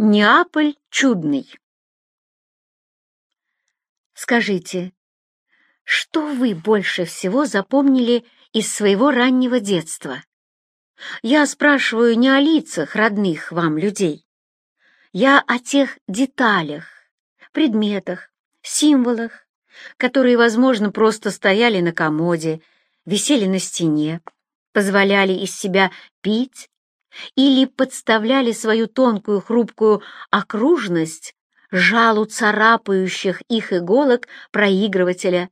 Неаполь чудный. Скажите, что вы больше всего запомнили из своего раннего детства? Я спрашиваю не о лицах родных вам людей. Я о тех деталях, предметах, символах, которые, возможно, просто стояли на комоде, висели на стене, позволяли из себя пить или подставляли свою тонкую хрупкую окружность жалу царапающих их иголок проигрывателя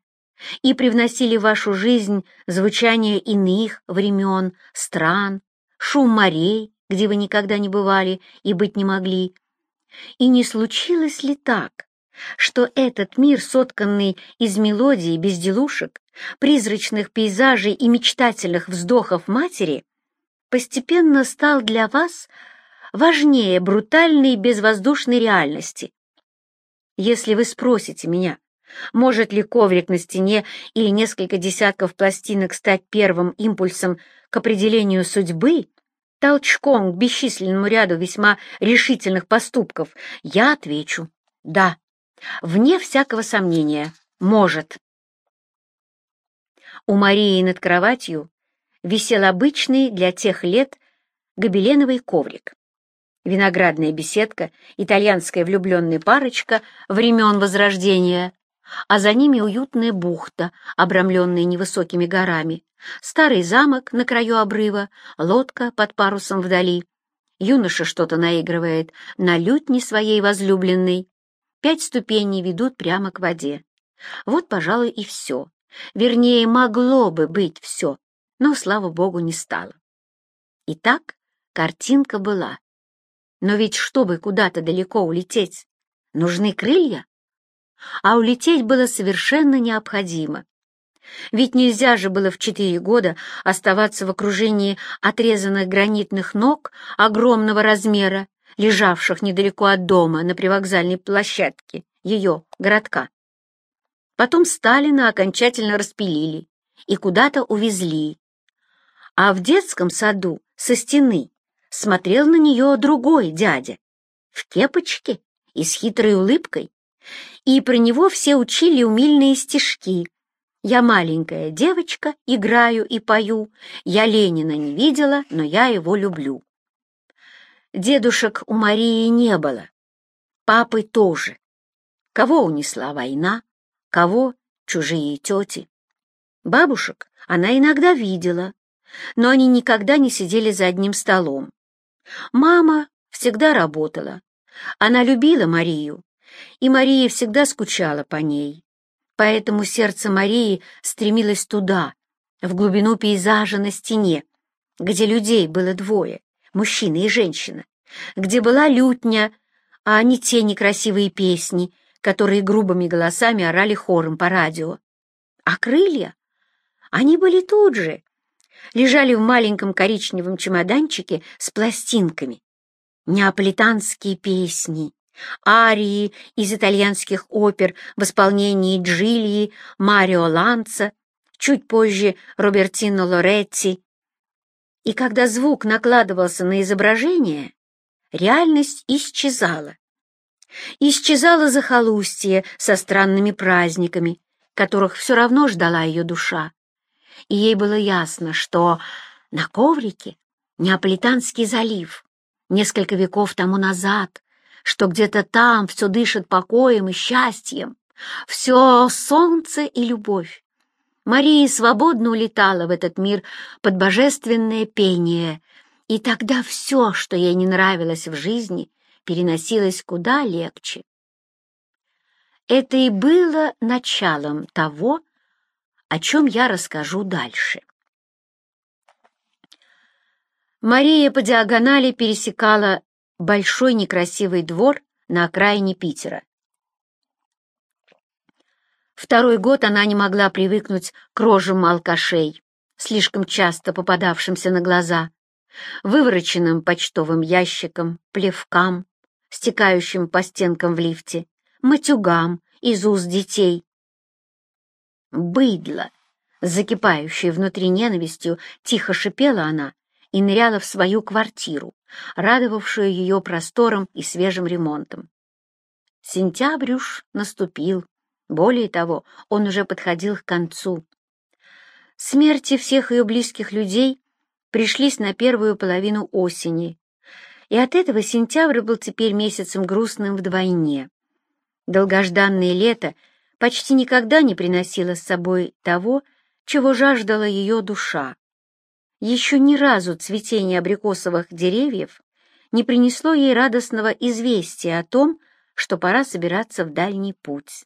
и привносили в вашу жизнь звучание иных времен, стран, шум морей, где вы никогда не бывали и быть не могли. И не случилось ли так, что этот мир, сотканный из мелодий, безделушек, призрачных пейзажей и мечтательных вздохов матери, постепенно стал для вас важнее брутальной безвоздушной реальности. Если вы спросите меня, может ли коврик на стене или несколько десятков пластинок стать первым импульсом к определению судьбы, толчком к бесчисленному ряду весьма решительных поступков, я отвечу «да». Вне всякого сомнения, может. У Марии над кроватью висел обычный для тех лет гобеленовый коврик. Виноградная беседка, итальянская влюбленная парочка времен Возрождения, а за ними уютная бухта, обрамленная невысокими горами, старый замок на краю обрыва, лодка под парусом вдали. Юноша что-то наигрывает на лютне своей возлюбленной. Пять ступеней ведут прямо к воде. Вот, пожалуй, и все. Вернее, могло бы быть все, но, слава богу, не стало. Итак, картинка была. Но ведь, чтобы куда-то далеко улететь, нужны крылья. А улететь было совершенно необходимо. Ведь нельзя же было в четыре года оставаться в окружении отрезанных гранитных ног огромного размера, лежавших недалеко от дома на привокзальной площадке ее городка. Потом Сталина окончательно распилили и куда-то увезли. А в детском саду со стены смотрел на нее другой дядя, в кепочке и с хитрой улыбкой, и про него все учили умильные стишки. «Я маленькая девочка, играю и пою, я Ленина не видела, но я его люблю». Дедушек у Марии не было, папы тоже. Кого унесла война, кого чужие тети. Бабушек она иногда видела, но они никогда не сидели за одним столом. Мама всегда работала. Она любила Марию, и Мария всегда скучала по ней. Поэтому сердце Марии стремилось туда, в глубину пейзажа на стене, где людей было двое мужчина и женщина, где была лютня, а не те некрасивые песни, которые грубыми голосами орали хором по радио. А крылья? Они были тут же, лежали в маленьком коричневом чемоданчике с пластинками. Неаполитанские песни, арии из итальянских опер в исполнении Джильи, Марио Ланца, чуть позже Робертино Лоретти и когда звук накладывался на изображение, реальность исчезала. Исчезало захолустье со странными праздниками, которых все равно ждала ее душа. И ей было ясно, что на коврике Неаполитанский залив несколько веков тому назад, что где-то там все дышит покоем и счастьем, все солнце и любовь. Мария свободно улетала в этот мир под божественное пение, и тогда все, что ей не нравилось в жизни, переносилось куда легче. Это и было началом того, о чем я расскажу дальше. Мария по диагонали пересекала большой некрасивый двор на окраине Питера. Второй год она не могла привыкнуть к рожам алкашей, слишком часто попадавшимся на глаза, вывороченным почтовым ящикам, плевкам, стекающим по стенкам в лифте, матюгам из уст детей. «Быдло!» Закипающей внутри ненавистью, тихо шипела она и ныряла в свою квартиру, радовавшую ее простором и свежим ремонтом. Сентябрь уж наступил. Более того, он уже подходил к концу. Смерти всех ее близких людей пришлись на первую половину осени, и от этого сентябрь был теперь месяцем грустным вдвойне. Долгожданное лето почти никогда не приносило с собой того, чего жаждала ее душа. Еще ни разу цветение абрикосовых деревьев не принесло ей радостного известия о том, что пора собираться в дальний путь,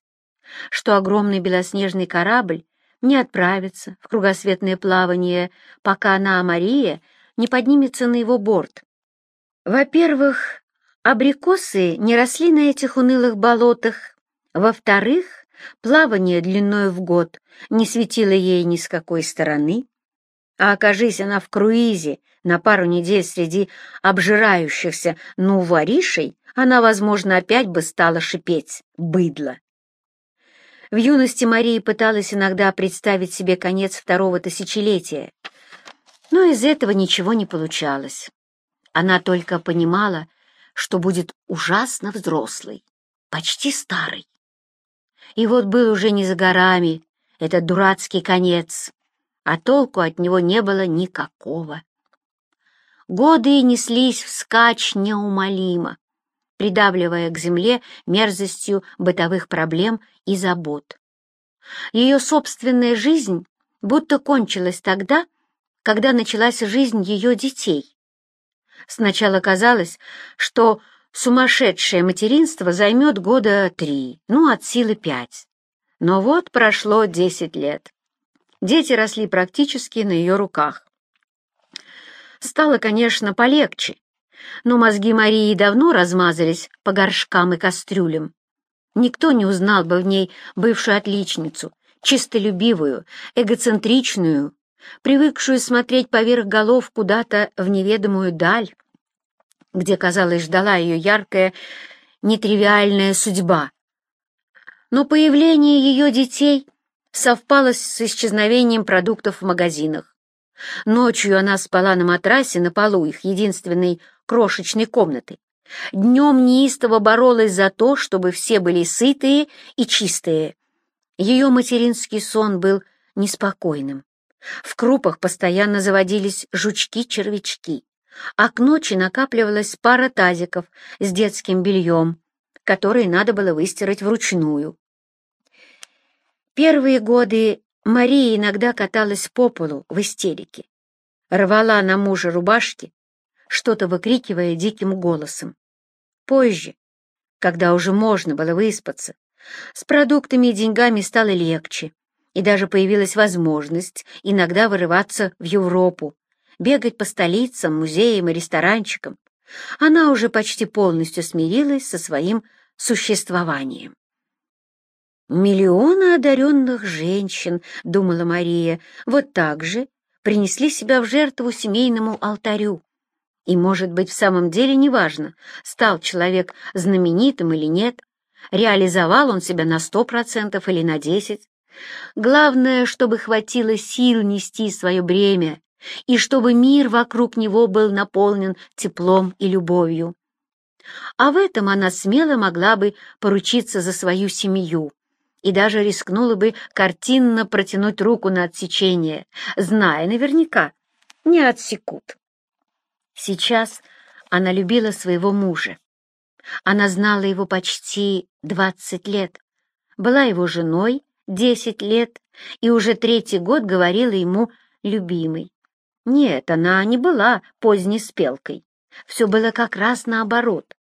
что огромный белоснежный корабль не отправится в кругосветное плавание, пока она, Мария, не поднимется на его борт. Во-первых, абрикосы не росли на этих унылых болотах. Во-вторых, плавание длиною в год не светило ей ни с какой стороны. А окажись она в круизе на пару недель среди обжирающихся нуворишей, она, возможно, опять бы стала шипеть «быдло». В юности Мария пыталась иногда представить себе конец второго тысячелетия, но из этого ничего не получалось. Она только понимала, что будет ужасно взрослой, почти старой. И вот был уже не за горами этот дурацкий конец, а толку от него не было никакого. Годы неслись вскачь неумолимо, придавливая к земле мерзостью бытовых проблем и забот. Ее собственная жизнь будто кончилась тогда, когда началась жизнь ее детей. Сначала казалось, что сумасшедшее материнство займет года три, ну, от силы пять. Но вот прошло десять лет. Дети росли практически на ее руках. Стало, конечно, полегче, но мозги Марии давно размазались по горшкам и кастрюлям. Никто не узнал бы в ней бывшую отличницу, чистолюбивую, эгоцентричную, привыкшую смотреть поверх голов куда-то в неведомую даль, где, казалось, ждала ее яркая, нетривиальная судьба. Но появление ее детей совпало с исчезновением продуктов в магазинах. Ночью она спала на матрасе на полу их единственной крошечной комнаты. Днем неистово боролась за то, чтобы все были сытые и чистые. Ее материнский сон был неспокойным. В крупах постоянно заводились жучки-червячки, а к ночи накапливалась пара тазиков с детским бельем, которые надо было выстирать вручную. Первые годы Мария иногда каталась по полу в истерике, рвала на мужа рубашки что-то выкрикивая диким голосом. Позже, когда уже можно было выспаться, с продуктами и деньгами стало легче, и даже появилась возможность иногда вырываться в Европу, бегать по столицам, музеям и ресторанчикам. Она уже почти полностью смирилась со своим существованием. «Миллионы одаренных женщин», — думала Мария, — «вот так же принесли себя в жертву семейному алтарю, и, может быть, в самом деле неважно, стал человек знаменитым или нет, реализовал он себя на сто процентов или на десять. Главное, чтобы хватило сил нести свое бремя, и чтобы мир вокруг него был наполнен теплом и любовью. А в этом она смело могла бы поручиться за свою семью и даже рискнула бы картинно протянуть руку на отсечение, зная наверняка, не отсекут. Сейчас она любила своего мужа. Она знала его почти двадцать лет, была его женой десять лет и уже третий год говорила ему «любимый». Нет, она не была поздней спелкой. Все было как раз наоборот.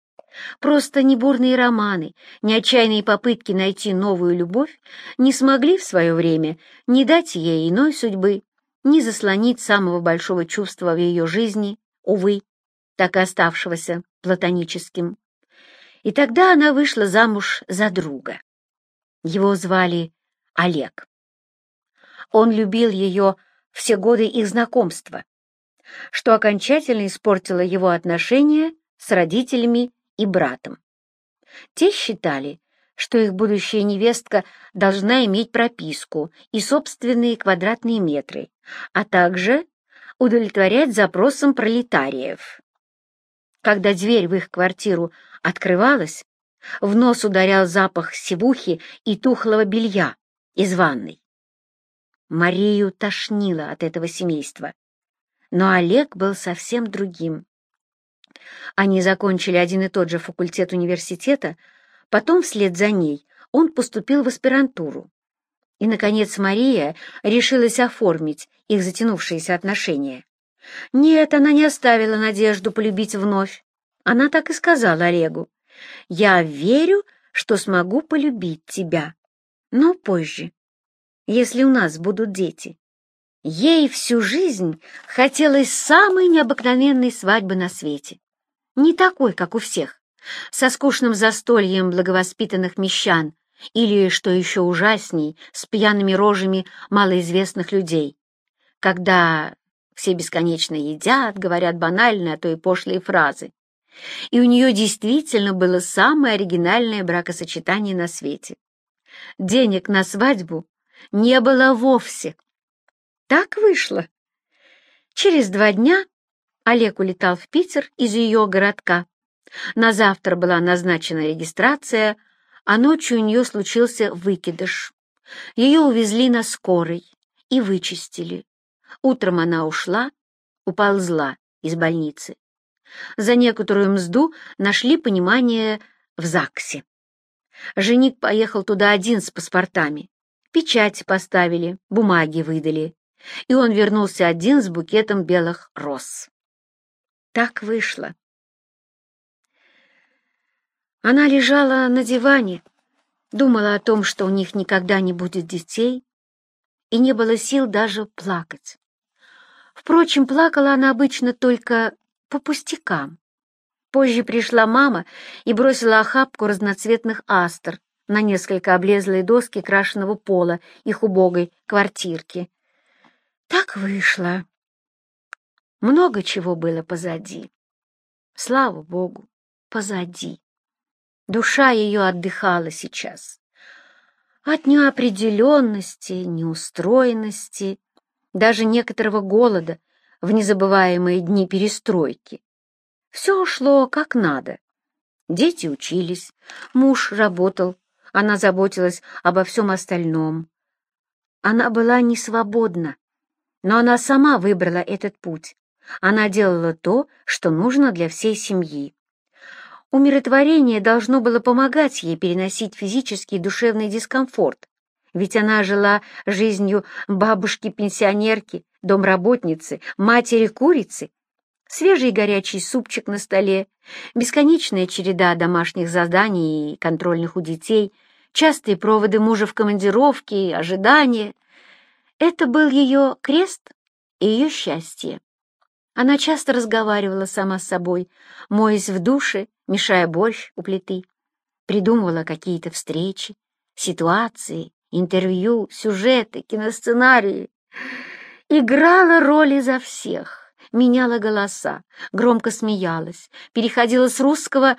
Просто ни бурные романы, ни отчаянные попытки найти новую любовь не смогли в свое время ни дать ей иной судьбы, ни заслонить самого большого чувства в ее жизни увы, так и оставшегося платоническим. И тогда она вышла замуж за друга. Его звали Олег. Он любил ее все годы их знакомства, что окончательно испортило его отношения с родителями и братом. Те считали, что их будущая невестка должна иметь прописку и собственные квадратные метры, а также удовлетворять запросам пролетариев. Когда дверь в их квартиру открывалась, в нос ударял запах сивухи и тухлого белья из ванной. Марию тошнило от этого семейства. Но Олег был совсем другим. Они закончили один и тот же факультет университета, потом вслед за ней он поступил в аспирантуру. И, наконец, Мария решилась оформить их затянувшиеся отношения. Нет, она не оставила надежду полюбить вновь. Она так и сказала Олегу. «Я верю, что смогу полюбить тебя, но позже, если у нас будут дети». Ей всю жизнь хотелось самой необыкновенной свадьбы на свете. Не такой, как у всех, со скучным застольем благовоспитанных мещан или, что еще ужасней, с пьяными рожами малоизвестных людей, когда все бесконечно едят, говорят банальные, а то и пошлые фразы. И у нее действительно было самое оригинальное бракосочетание на свете. Денег на свадьбу не было вовсе. Так вышло. Через два дня Олег улетал в Питер из ее городка. На завтра была назначена регистрация, а ночью у нее случился выкидыш. Ее увезли на скорой и вычистили. Утром она ушла, уползла из больницы. За некоторую мзду нашли понимание в ЗАГСе. Жених поехал туда один с паспортами. Печать поставили, бумаги выдали и он вернулся один с букетом белых роз. Так вышло. Она лежала на диване, думала о том, что у них никогда не будет детей, и не было сил даже плакать. Впрочем, плакала она обычно только по пустякам. Позже пришла мама и бросила охапку разноцветных астр на несколько облезлые доски крашеного пола их убогой квартирки. Так вышло. Много чего было позади. Слава Богу, позади. Душа ее отдыхала сейчас. От неопределенности, неустроенности, даже некоторого голода в незабываемые дни перестройки. Все ушло как надо. Дети учились, муж работал, она заботилась обо всем остальном. Она была не свободна. Но она сама выбрала этот путь. Она делала то, что нужно для всей семьи. Умиротворение должно было помогать ей переносить физический и душевный дискомфорт, ведь она жила жизнью бабушки-пенсионерки, домработницы, матери-курицы. Свежий горячий супчик на столе, бесконечная череда домашних заданий и контрольных у детей, частые проводы мужа в командировке, ожидания — это был ее крест и ее счастье. Она часто разговаривала сама с собой, моясь в душе, мешая борщ у плиты. Придумывала какие-то встречи, ситуации, интервью, сюжеты, киносценарии. Играла роли за всех, меняла голоса, громко смеялась, переходила с русского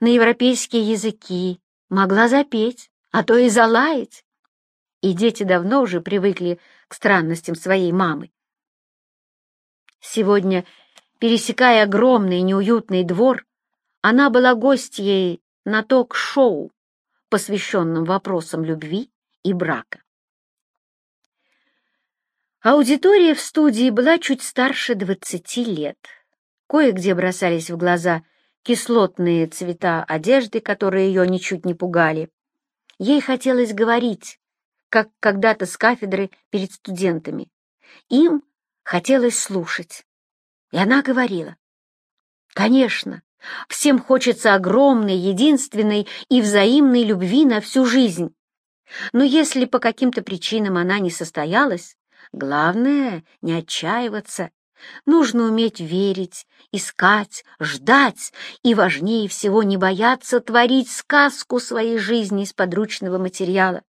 на европейские языки, могла запеть, а то и залаять. И дети давно уже привыкли к странностям своей мамы. Сегодня, пересекая огромный неуютный двор, она была гостьей на ток-шоу, посвященном вопросам любви и брака. Аудитория в студии была чуть старше двадцати лет. Кое-где бросались в глаза кислотные цвета одежды, которые ее ничуть не пугали. Ей хотелось говорить, как когда-то с кафедры перед студентами. Им хотелось слушать. И она говорила. Конечно, всем хочется огромной, единственной и взаимной любви на всю жизнь. Но если по каким-то причинам она не состоялась, главное — не отчаиваться. Нужно уметь верить, искать, ждать и, важнее всего, не бояться творить сказку своей жизни из подручного материала.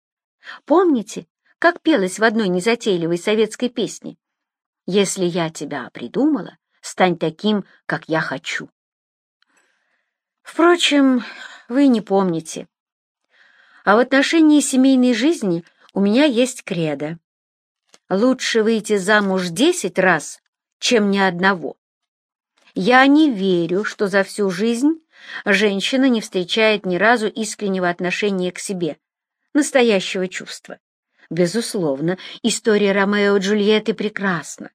Помните, как пелось в одной незатейливой советской песне? «Если я тебя придумала, стань таким, как я хочу». Впрочем, вы не помните. А в отношении семейной жизни у меня есть кредо. Лучше выйти замуж десять раз, чем ни одного. Я не верю, что за всю жизнь женщина не встречает ни разу искреннего отношения к себе, настоящего чувства. Безусловно, история Ромео и Джульетты прекрасна,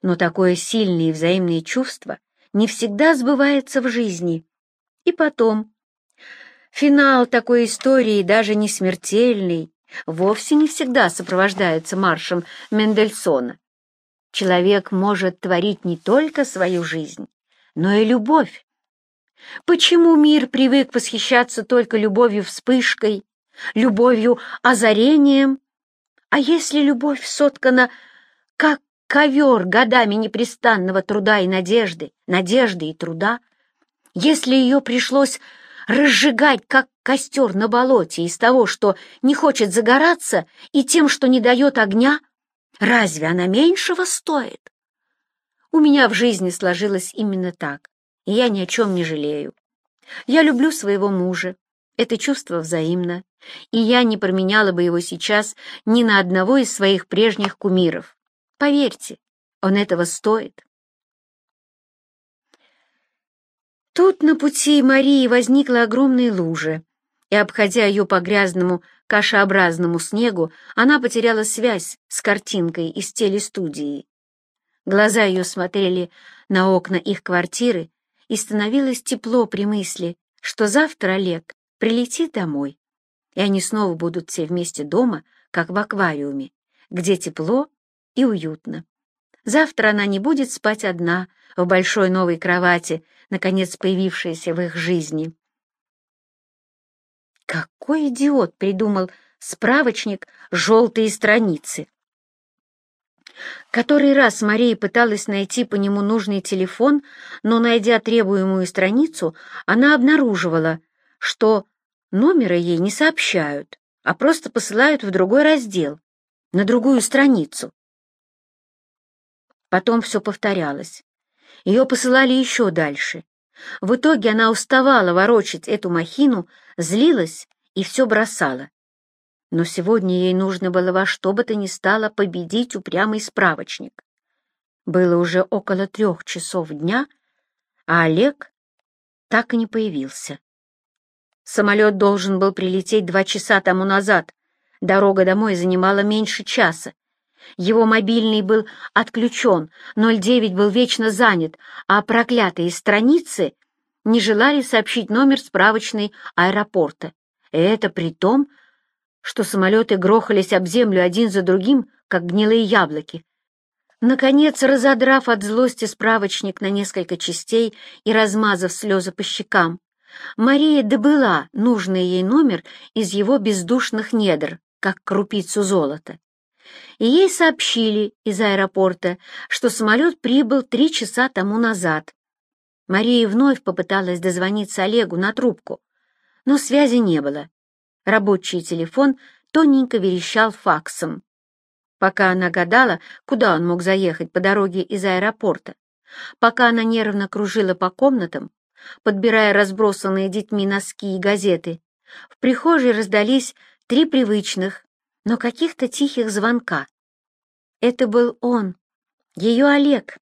но такое сильное и взаимное чувство не всегда сбывается в жизни. И потом, финал такой истории, даже не смертельный, вовсе не всегда сопровождается маршем Мендельсона. Человек может творить не только свою жизнь, но и любовь. Почему мир привык восхищаться только любовью вспышкой, любовью озарением? А если любовь соткана, как ковер годами непрестанного труда и надежды, надежды и труда, если ее пришлось разжигать, как костер на болоте, из того, что не хочет загораться, и тем, что не дает огня, разве она меньшего стоит? У меня в жизни сложилось именно так, и я ни о чем не жалею. Я люблю своего мужа, это чувство взаимно, и я не променяла бы его сейчас ни на одного из своих прежних кумиров. Поверьте, он этого стоит. Тут на пути Марии возникла огромная лужа, и, обходя ее по грязному, кашеобразному снегу, она потеряла связь с картинкой из телестудии. Глаза ее смотрели на окна их квартиры, и становилось тепло при мысли, что завтра Олег прилетит домой, и они снова будут все вместе дома, как в аквариуме, где тепло и уютно. Завтра она не будет спать одна в большой новой кровати, наконец появившейся в их жизни. Какой идиот придумал справочник «Желтые страницы». Который раз Мария пыталась найти по нему нужный телефон, но, найдя требуемую страницу, она обнаруживала, что номера ей не сообщают, а просто посылают в другой раздел, на другую страницу. Потом все повторялось. Ее посылали еще дальше. В итоге она уставала ворочать эту махину, злилась и все бросала. Но сегодня ей нужно было во что бы то ни стало победить упрямый справочник. Было уже около трех часов дня, а Олег так и не появился. Самолет должен был прилететь два часа тому назад. Дорога домой занимала меньше часа. Его мобильный был отключен, 09 был вечно занят, а проклятые страницы не желали сообщить номер справочной аэропорта. И это при том, что самолеты грохались об землю один за другим, как гнилые яблоки. Наконец, разодрав от злости справочник на несколько частей и размазав слезы по щекам, Мария добыла нужный ей номер из его бездушных недр, как крупицу золота и ей сообщили из аэропорта, что самолет прибыл три часа тому назад. Мария вновь попыталась дозвониться Олегу на трубку, но связи не было. Рабочий телефон тоненько верещал факсом. Пока она гадала, куда он мог заехать по дороге из аэропорта, пока она нервно кружила по комнатам, подбирая разбросанные детьми носки и газеты, в прихожей раздались три привычных, но каких-то тихих звонка. Это был он, ее Олег.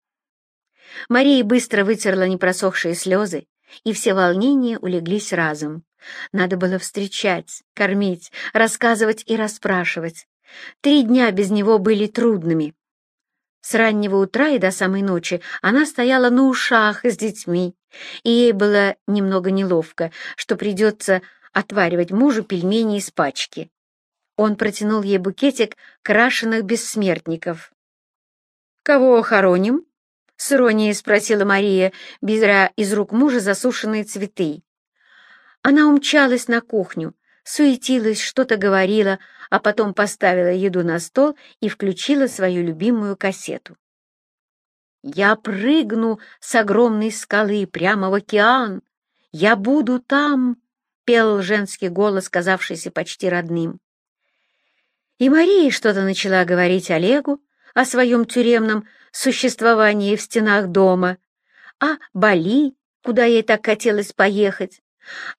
Мария быстро вытерла непросохшие слезы, и все волнения улеглись разом. Надо было встречать, кормить, рассказывать и расспрашивать. Три дня без него были трудными. С раннего утра и до самой ночи она стояла на ушах с детьми, и ей было немного неловко, что придется отваривать мужу пельмени из пачки. Он протянул ей букетик крашеных бессмертников. «Кого хороним?» — с иронией спросила Мария, беря из рук мужа засушенные цветы. Она умчалась на кухню, суетилась, что-то говорила, а потом поставила еду на стол и включила свою любимую кассету. «Я прыгну с огромной скалы прямо в океан! Я буду там!» — пел женский голос, казавшийся почти родным. И Мария что-то начала говорить Олегу о своем тюремном существовании в стенах дома, о Бали, куда ей так хотелось поехать,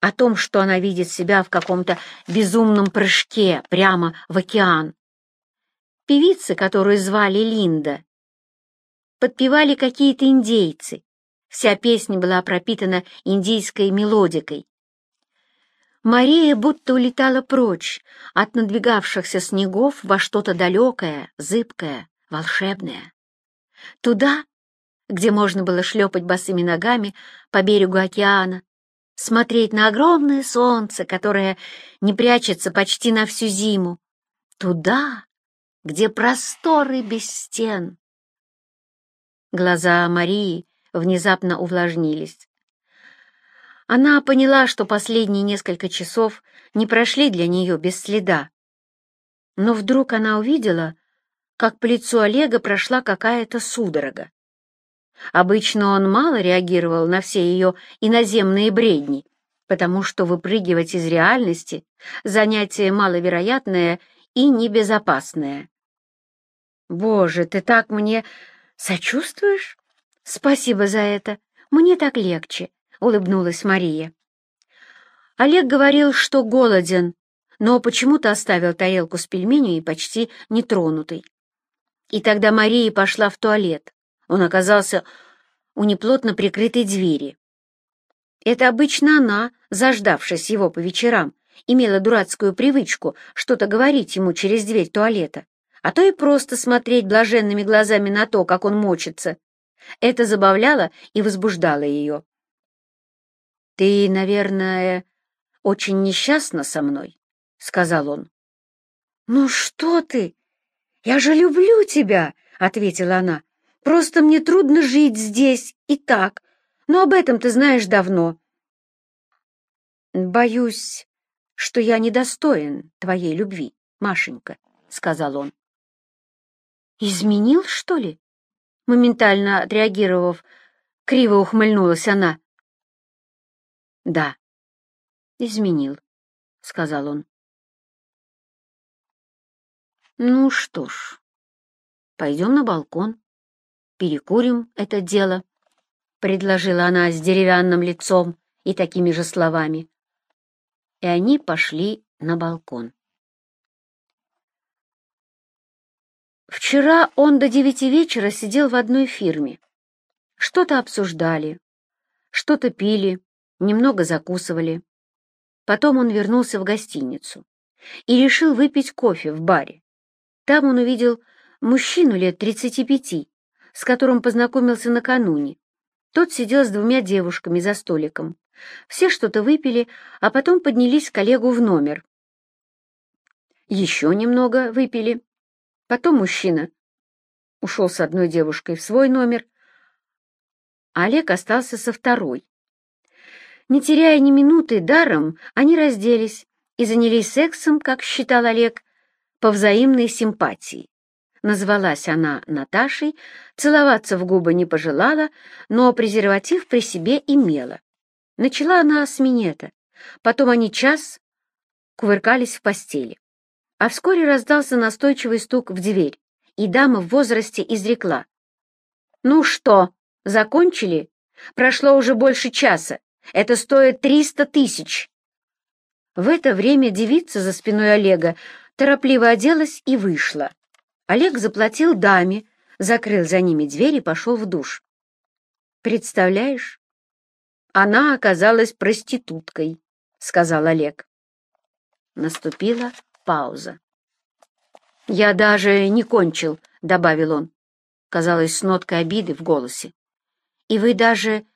о том, что она видит себя в каком-то безумном прыжке прямо в океан. Певица, которую звали Линда, подпевали какие-то индейцы. Вся песня была пропитана индийской мелодикой. Мария будто улетала прочь от надвигавшихся снегов во что-то далекое, зыбкое, волшебное. Туда, где можно было шлепать босыми ногами по берегу океана, смотреть на огромное солнце, которое не прячется почти на всю зиму. Туда, где просторы без стен. Глаза Марии внезапно увлажнились. Она поняла, что последние несколько часов не прошли для нее без следа. Но вдруг она увидела, как по лицу Олега прошла какая-то судорога. Обычно он мало реагировал на все ее иноземные бредни, потому что выпрыгивать из реальности — занятие маловероятное и небезопасное. «Боже, ты так мне сочувствуешь? Спасибо за это. Мне так легче», — улыбнулась Мария. Олег говорил, что голоден, но почему-то оставил тарелку с пельменями почти нетронутой. И тогда Мария пошла в туалет. Он оказался у неплотно прикрытой двери. Это обычно она, заждавшись его по вечерам, имела дурацкую привычку что-то говорить ему через дверь туалета, а то и просто смотреть блаженными глазами на то, как он мочится. Это забавляло и возбуждало ее. «Ты, наверное, очень несчастна со мной», — сказал он. «Ну что ты? Я же люблю тебя», — ответила она. Просто мне трудно жить здесь и так, но об этом ты знаешь давно. Боюсь, что я недостоин твоей любви, Машенька, — сказал он. Изменил, что ли? Моментально отреагировав, криво ухмыльнулась она. Да, изменил, — сказал он. Ну что ж, пойдем на балкон перекурим это дело», — предложила она с деревянным лицом и такими же словами. И они пошли на балкон. Вчера он до девяти вечера сидел в одной фирме. Что-то обсуждали, что-то пили, немного закусывали. Потом он вернулся в гостиницу и решил выпить кофе в баре. Там он увидел мужчину лет тридцати пяти, с которым познакомился накануне. Тот сидел с двумя девушками за столиком. Все что-то выпили, а потом поднялись к коллегу в номер. Еще немного выпили. Потом мужчина ушел с одной девушкой в свой номер, а Олег остался со второй. Не теряя ни минуты даром, они разделись и занялись сексом, как считал Олег, по взаимной симпатии. Назвалась она Наташей, целоваться в губы не пожелала, но презерватив при себе имела. Начала она с минета, потом они час кувыркались в постели. А вскоре раздался настойчивый стук в дверь, и дама в возрасте изрекла. «Ну что, закончили? Прошло уже больше часа. Это стоит триста тысяч». В это время девица за спиной Олега торопливо оделась и вышла. Олег заплатил даме, закрыл за ними дверь и пошел в душ. «Представляешь, она оказалась проституткой», — сказал Олег. Наступила пауза. «Я даже не кончил», — добавил он, казалось, с ноткой обиды в голосе. «И вы даже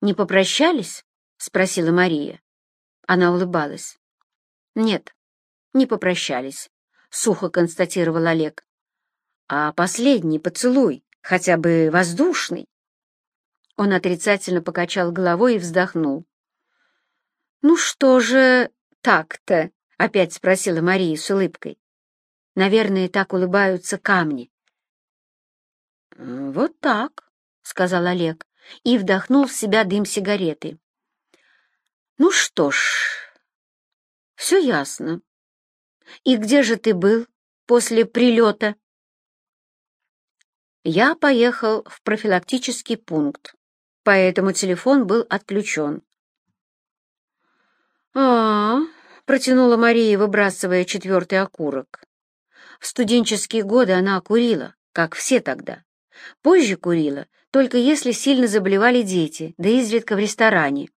не попрощались?» — спросила Мария. Она улыбалась. «Нет, не попрощались», — сухо констатировал Олег а последний поцелуй, хотя бы воздушный. Он отрицательно покачал головой и вздохнул. «Ну что же так-то?» — опять спросила Мария с улыбкой. «Наверное, так улыбаются камни». «Вот так», — сказал Олег и вдохнул в себя дым сигареты. «Ну что ж, все ясно. И где же ты был после прилета?» Я поехал в профилактический пункт, поэтому телефон был отключен. а, -а, -а протянула Мария, выбрасывая четвертый окурок. В студенческие годы она курила, как все тогда, Позже курила, только если сильно заболевали дети, да изредка в ресторане.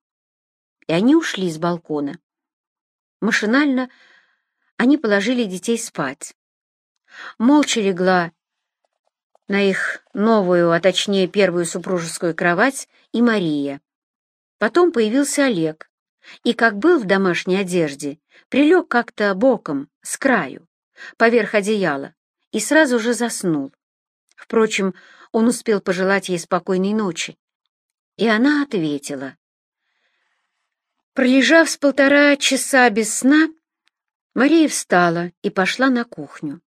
И они ушли с балкона. Машинально они положили детей спать. Молча легла на их новую, а точнее первую супружескую кровать и Мария. Потом появился Олег, и, как был в домашней одежде, прилег как-то боком, с краю, поверх одеяла, и сразу же заснул. Впрочем, он успел пожелать ей спокойной ночи. И она ответила. Пролежав с полтора часа без сна, Мария встала и пошла на кухню.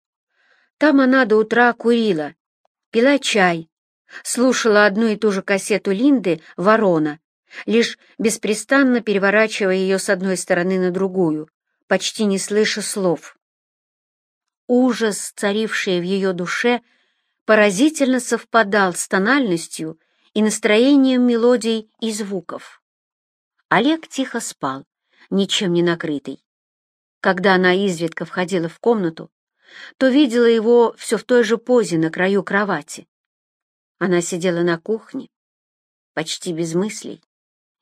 Там она до утра курила, пила чай, слушала одну и ту же кассету Линды «Ворона», лишь беспрестанно переворачивая ее с одной стороны на другую, почти не слыша слов. Ужас, царивший в ее душе, поразительно совпадал с тональностью и настроением мелодий и звуков. Олег тихо спал, ничем не накрытый. Когда она изредка входила в комнату, то видела его все в той же позе на краю кровати. Она сидела на кухне, почти без мыслей,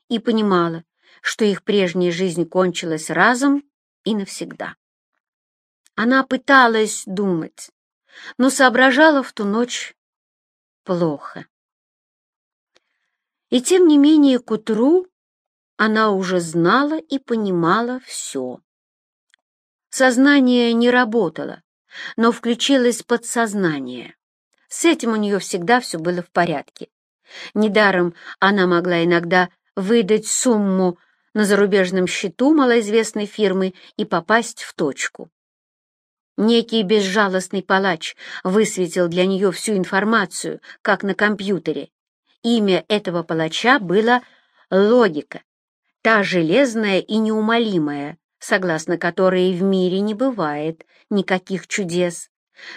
и понимала, что их прежняя жизнь кончилась разом и навсегда. Она пыталась думать, но соображала в ту ночь плохо. И тем не менее к утру она уже знала и понимала все. Сознание не работало, но включилось подсознание. С этим у нее всегда все было в порядке. Недаром она могла иногда выдать сумму на зарубежном счету малоизвестной фирмы и попасть в точку. Некий безжалостный палач высветил для нее всю информацию, как на компьютере. Имя этого палача было «Логика», та железная и неумолимая, согласно которой в мире не бывает никаких чудес.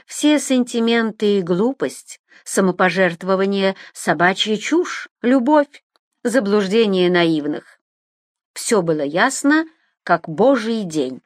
Все сантименты и глупость, самопожертвование, собачья чушь, любовь, заблуждение наивных. Все было ясно, как божий день.